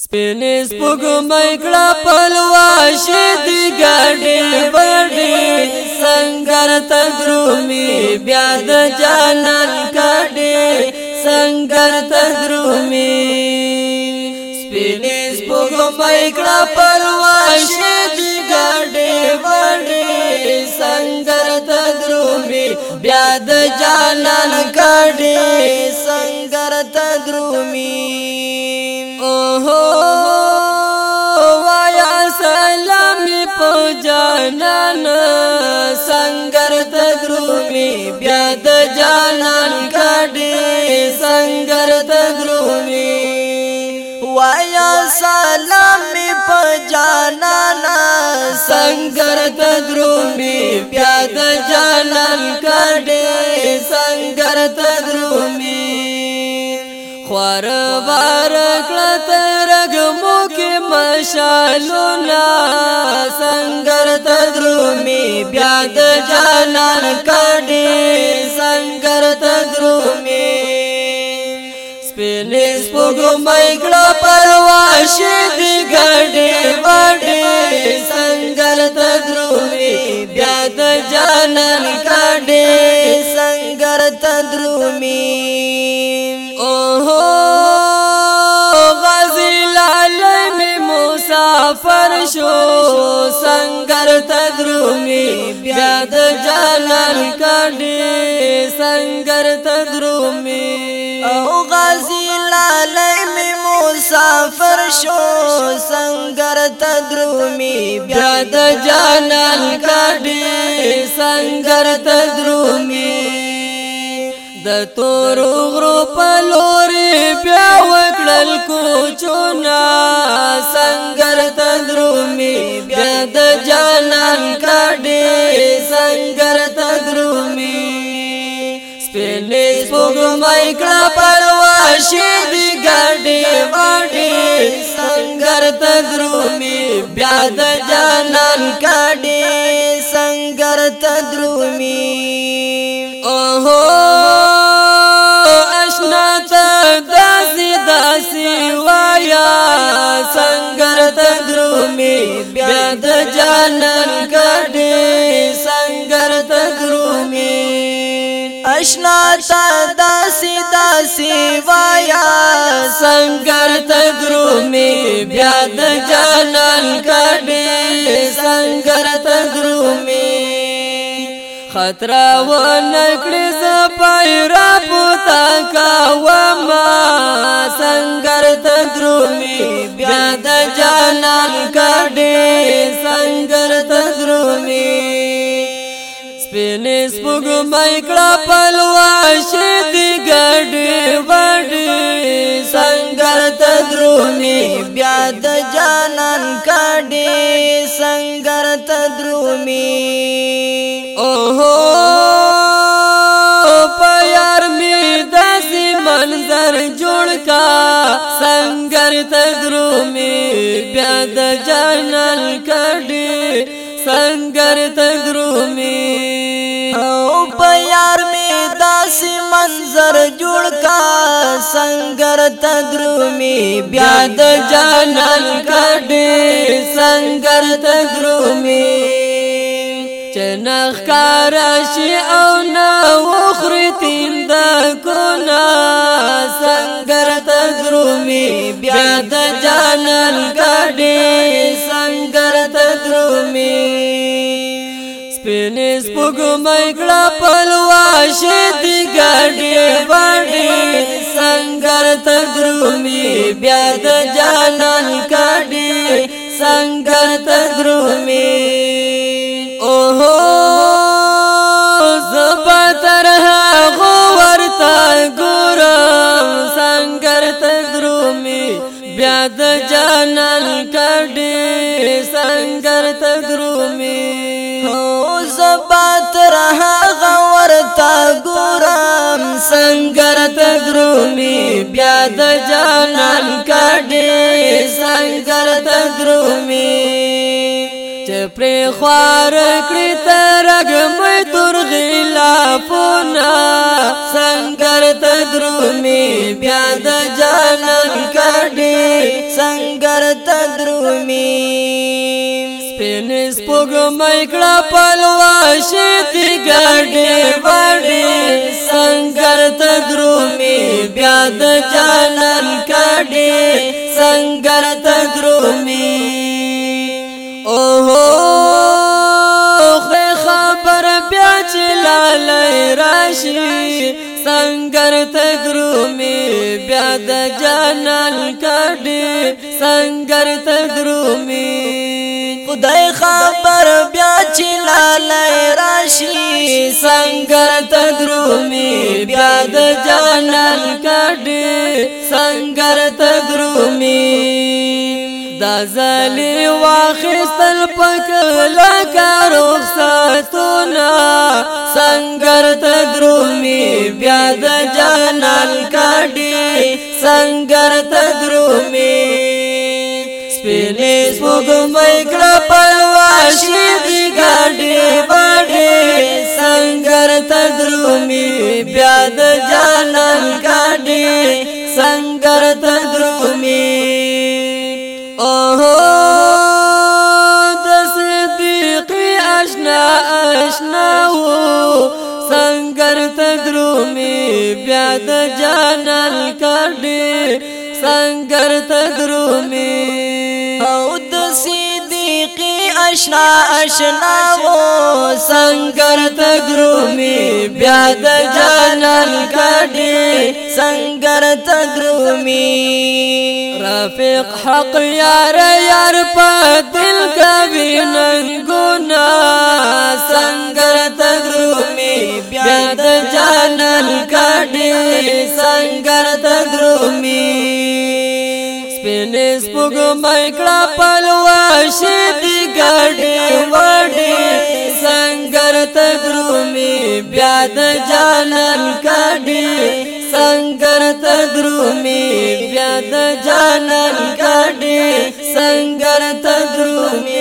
سپیلی سپگمائی کڑا پلوا شیدی گاڑی بڑی سنگر تدرومی بیاد جانان کڑی سنگر تدرومی سپیلی سپگمائی کڑا پلوا شیدی گاڑی بڑی سنگر تدرومی بیاد جانان کڑی سنگر تدرومی اوہو تدروي وایا سلام می په جانا نا سنگر تدروي بیا د جانان کډه سنگر تدروي خور بار کړه ترګمو کې مشالو نا سنگر تدروي بیا د جانان کډه سنگر تدروي سپینې سپوږمۍ کړه پرواش دې ګډې وډې سنگل تدرومي بیا د جانان کډې سنگر تدرومي اوه غزل عالم مسافر شو سنگر تدرومي بیا د جانان کډې سنگر تدرومي اوه مسافر شو سنگر تدرومی بیا د جانان کډی سنگر تدرومی د تور غرو په لورې بیا وکړل کوچونا سنگر تدرومی بیا د جانان کډی سنگر تدرومی फेसबुक वर काय कळवलं अशी दिगडी बडी संघर्ष ध्रुमी व्यास जनन काडी संघर्ष ध्रुमी ओहो अश्नाथ दासी दासी वाया संघर्ष ध्रुमी व्यास जनन اشنا تا داسی داسی وایا سنگر تدرومی بیاد جانان کڑی سنگر تدرومی خطر و نکڑی زپای را پوتا کاوما سنگر تدرومی بیاد جانان کڑی سنگر تدرومی سپینې سپوږمۍ کړه پلوا شې دې ګډې وډې سنگر ته درومي بیا د جانان کډې سنگر ته درومي اوهو پیار می داسې منظر جوړ کا سنگر ته درومي بیا د جانان کډې سنگر تدرومی داسې منظر جوړ کا سنگر تدرومی بیا د جانان کډې سنگر تدرومی چنخ کار شي او نه وخري تیم د کونا سنگر تدرومی بیا د جانان کډې سپینې سپوږمۍ کړه پلوا شې دی ګاډي باډي سنگر ته درومي بیا د جانان کاډي سنگر ته درومي اوهو زبتر هغه ورته ګورم سنگر ته درومي بیا د جانان کاډي سنگر ته درومي تر هغه ورته ګورم سنگر تدرومي بیا د جانان کډې سنگر تدرومي چې پر خوار کړی ترګ مې تر غلا پونا سنگر تدرومي بیا د جانان سپوږمۍ کړه پلوا شتي ګډې وړې سنگر ته درومي بیا د جانان کډې سنگر ته درومي اوه خو خبر بیا چې لالې راشي سنگر ته درومي بیا د جانان کډې سنگر ته درومي خدای خبر چې لاله راشي څنګه تدرومي بیا د جانان کډه څنګه تدرومي دا زلی واخستل پکل کارو ساتونا سنگر تدرومی بیا د جانان کډه سنگر تدرومی سپینې سپوږمۍ کړه پلواشي دی ډډې باډې سنگر تدرومي بیا د جانان کاډې سنگر تدرومي اوه د صدیق آشنا آشنا و سنگر تدرومي بیا د جانان کاډې سنگر تدرومي او د سی شنا اشنا وو سنگر تګرو می بیا د جانان کډي سنگر تګرو می رفیق حق یار یار په دل کوي نن ګنا سنگر تګرو می بیا د جانان کډي سنگر تګرو می سپوږ مې کړه پلوا شید ګړې وړې سنگر تدرومي بیا د جانان کډې سنگر تدرومي بیا د جانان کډې سنگر تدرومي